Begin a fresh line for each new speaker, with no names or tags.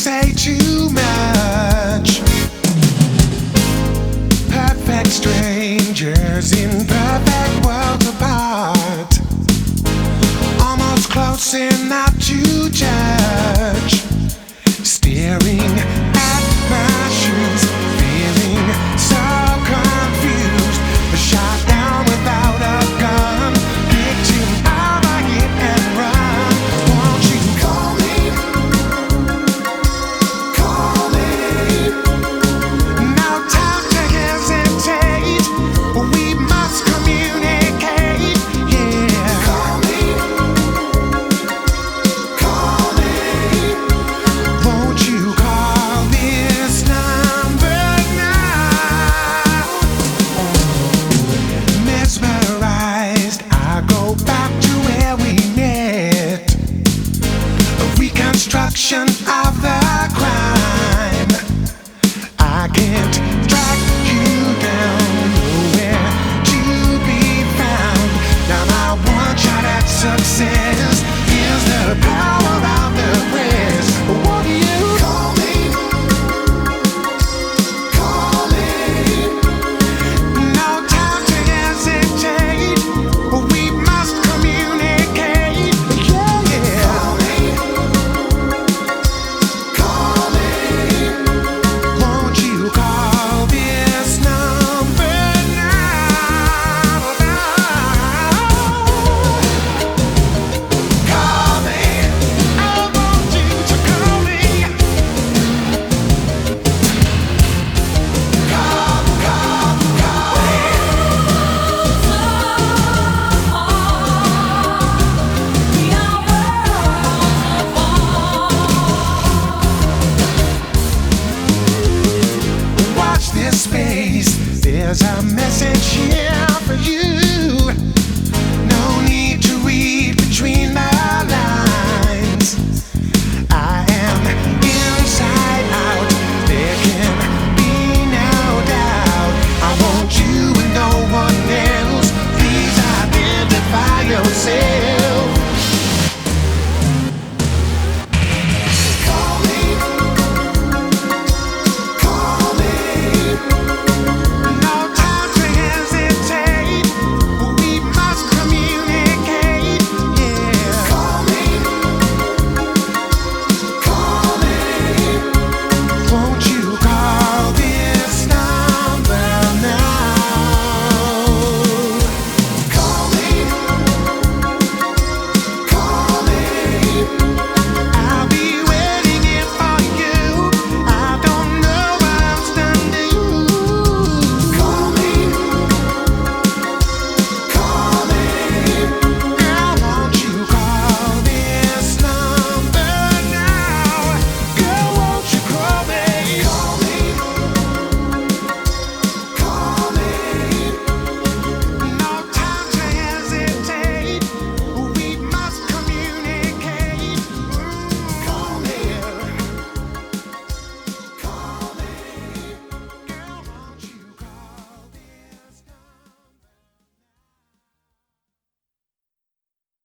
say too much. Perfect strangers in perfect worlds apart. Almost close enough to judge. Staring reconstruction of the crime. I can't track you down, nowhere to be found. Now my one shot at success is the power.